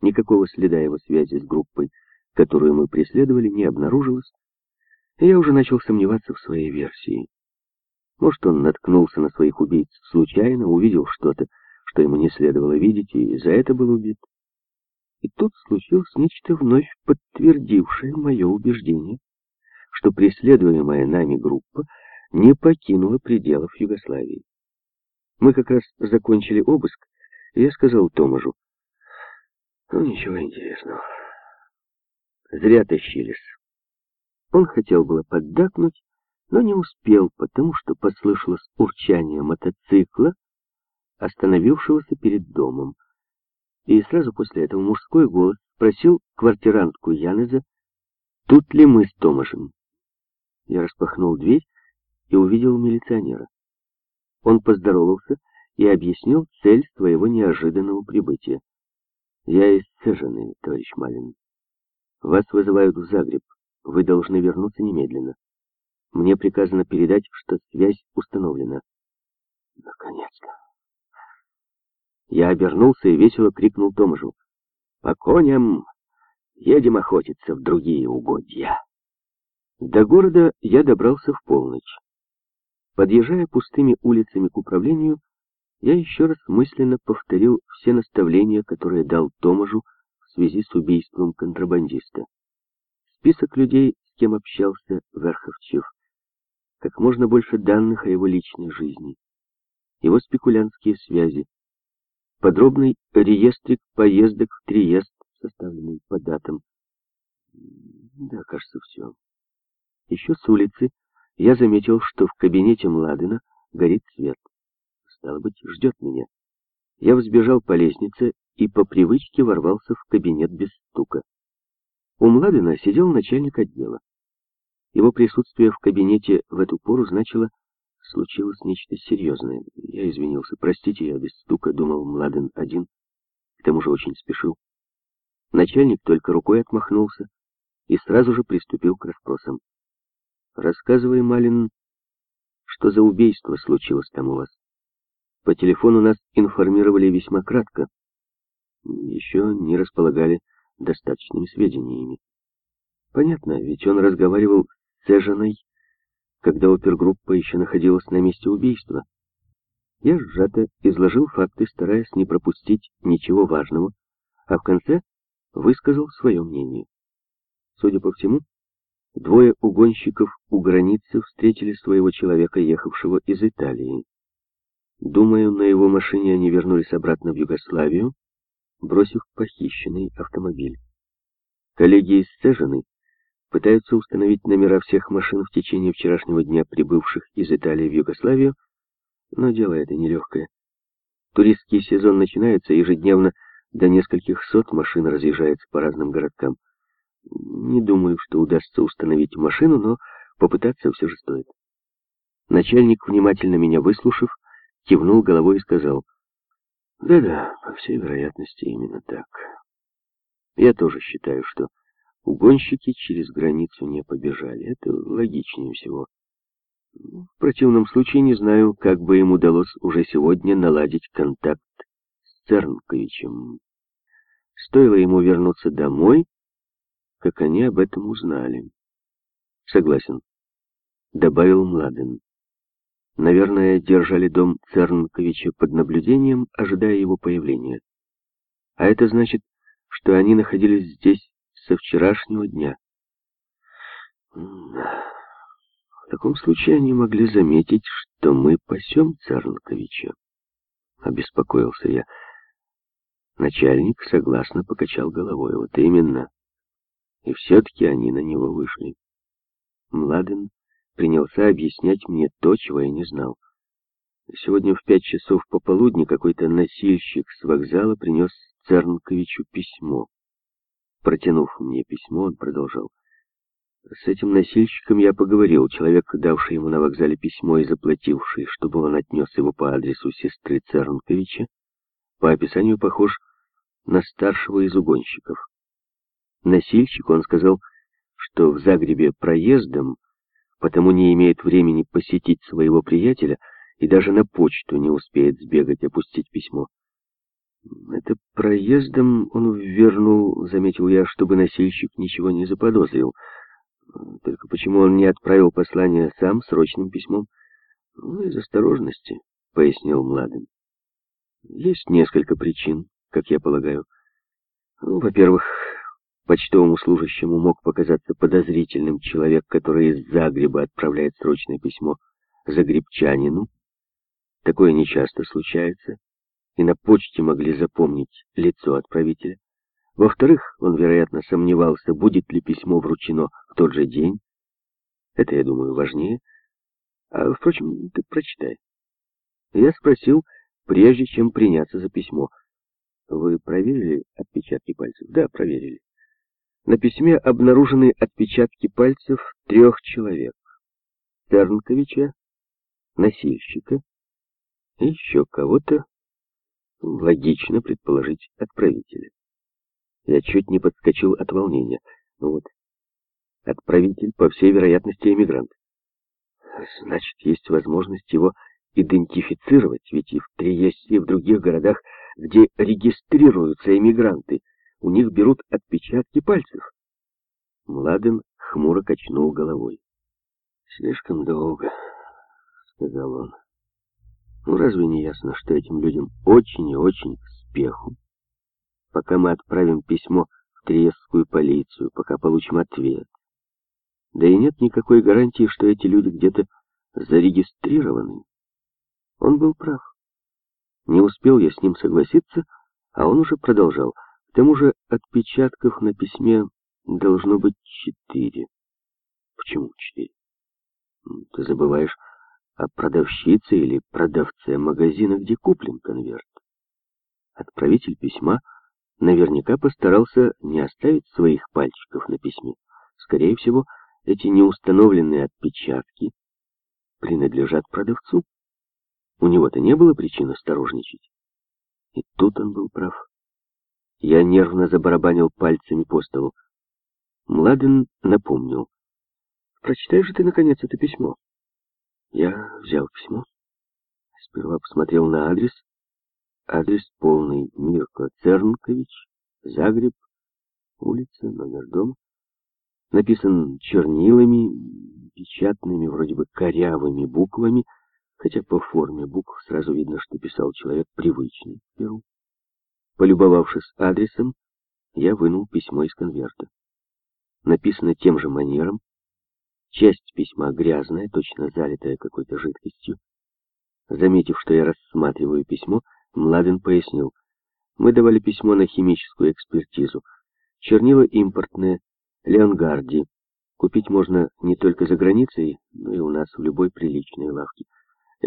Никакого следа его связи с группой, которую мы преследовали, не обнаружилось, и я уже начал сомневаться в своей версии. Может, он наткнулся на своих убийц случайно, увидел что-то, что ему не следовало видеть, и за это был убит. И тут случилось нечто вновь подтвердившее мое убеждение, что преследуемая нами группа не покинула пределов Югославии. Мы как раз закончили обыск, и я сказал Томажу, ну, ничего интересного. Зря тащились. Он хотел было поддакнуть, но не успел, потому что послышалось урчание мотоцикла, остановившегося перед домом. И сразу после этого мужской голос спросил квартирантку Янеза, тут ли мы с Томашем. Я распахнул дверь и увидел милиционера. Он поздоровался и объяснил цель своего неожиданного прибытия. «Я из Цежины, товарищ Малин. Вас вызывают в Загреб. Вы должны вернуться немедленно. Мне приказано передать, что связь установлена». «Наконец-то!» Я обернулся и весело крикнул Томажу. «По коням! Едем охотиться в другие угодья!» До города я добрался в полночь. Подъезжая пустыми улицами к управлению, я еще раз мысленно повторил все наставления, которые дал Томажу в связи с убийством контрабандиста. Список людей, с кем общался Верховчев, как можно больше данных о его личной жизни, его спекулянтские связи, подробный реестрик поездок в Триест, составленный по датам. Да, кажется, все. Еще с улицы я заметил, что в кабинете Младена горит свет. Стало быть, ждет меня. Я взбежал по лестнице и по привычке ворвался в кабинет без стука. У Младена сидел начальник отдела. Его присутствие в кабинете в эту пору значило, случилось нечто серьезное. Я извинился. Простите, я без стука думал, Младен один. К тому же очень спешил. Начальник только рукой отмахнулся и сразу же приступил к расспросам. Рассказывай, Малин, что за убийство случилось там у вас. По телефону нас информировали весьма кратко. Еще не располагали достаточными сведениями. Понятно, ведь он разговаривал с Эжиной, когда опергруппа еще находилась на месте убийства. Я сжато изложил факты, стараясь не пропустить ничего важного, а в конце высказал свое мнение. Судя по всему, Двое угонщиков у границы встретили своего человека, ехавшего из Италии. Думаю, на его машине они вернулись обратно в Югославию, бросив похищенный автомобиль. Коллеги из Сежины пытаются установить номера всех машин в течение вчерашнего дня, прибывших из Италии в Югославию, но дело это нелегкое. Туристский сезон начинается, ежедневно до нескольких сот машин разъезжается по разным городкам. Не думаю, что удастся установить машину, но попытаться все же стоит. Начальник, внимательно меня выслушав, кивнул головой и сказал, «Да-да, по всей вероятности, именно так. Я тоже считаю, что угонщики через границу не побежали. Это логичнее всего. В противном случае не знаю, как бы им удалось уже сегодня наладить контакт с Цернковичем. Стоило ему вернуться домой, как они об этом узнали. Согласен, добавил Младен. Наверное, держали дом Цернковича под наблюдением, ожидая его появления. А это значит, что они находились здесь со вчерашнего дня. В таком случае они могли заметить, что мы пасем Цернковича. Обеспокоился я. Начальник согласно покачал головой. Вот именно. И все-таки они на него вышли. Младен принялся объяснять мне то, чего я не знал. Сегодня в пять часов пополудни какой-то носильщик с вокзала принес Цернковичу письмо. Протянув мне письмо, он продолжал. С этим носильщиком я поговорил. Человек, давший ему на вокзале письмо и заплативший, чтобы он отнес его по адресу сестры Цернковича, по описанию похож на старшего из угонщиков. Носильщик, он сказал, что в Загребе проездом, потому не имеет времени посетить своего приятеля и даже на почту не успеет сбегать, опустить письмо. Это проездом он вернул, заметил я, чтобы носильщик ничего не заподозрил. Только почему он не отправил послание сам срочным письмом? Ну, из осторожности, пояснил Младен. Есть несколько причин, как я полагаю. Ну, во-первых, почтовому служащему мог показаться подозрительным человек, который из Загреба отправляет срочное письмо загребчанину. Такое нечасто случается, и на почте могли запомнить лицо отправителя. Во-вторых, он, вероятно, сомневался, будет ли письмо вручено в тот же день. Это, я думаю, важнее. А, впрочем, ты прочитай. Я спросил, прежде чем приняться за письмо. Вы проверили отпечатки пальцев? Да, проверили. На письме обнаружены отпечатки пальцев трех человек. Тернковича, носильщика и еще кого-то, логично предположить, отправителя. Я чуть не подскочил от волнения. Ну вот, отправитель, по всей вероятности, эмигрант. Значит, есть возможность его идентифицировать, ведь и в Триесте, и в других городах, где регистрируются эмигранты, у них берут отпечатки пальцев. Младен хмуро качнул головой. «Слишком долго», — сказал он. «Ну, разве не ясно, что этим людям очень и очень к спеху? Пока мы отправим письмо в Триестскую полицию, пока получим ответ. Да и нет никакой гарантии, что эти люди где-то зарегистрированы. Он был прав. Не успел я с ним согласиться, а он уже продолжал. К тому же отпечатков на письме должно быть четыре. Почему четыре? Ты забываешь о продавщице или продавце магазина, где куплен конверт. Отправитель письма наверняка постарался не оставить своих пальчиков на письме. Скорее всего, эти неустановленные отпечатки принадлежат продавцу. У него-то не было причин осторожничать. И тут он был прав. Я нервно забарабанил пальцами по столу. Младен напомнил. «Прочитай же ты, наконец, это письмо». Я взял письмо. Сперва посмотрел на адрес. Адрес полный Мирко Цернкович, Загреб, улица, номер дома. Написан чернилами, печатными, вроде бы корявыми буквами, хотя по форме букв сразу видно, что писал человек привычный к перу. Полюбовавшись адресом, я вынул письмо из конверта. Написано тем же манером, часть письма грязная, точно залитая какой-то жидкостью. Заметив, что я рассматриваю письмо, Младен пояснил. Мы давали письмо на химическую экспертизу. Чернила импортные, Леонгарди. Купить можно не только за границей, но и у нас в любой приличной лавке.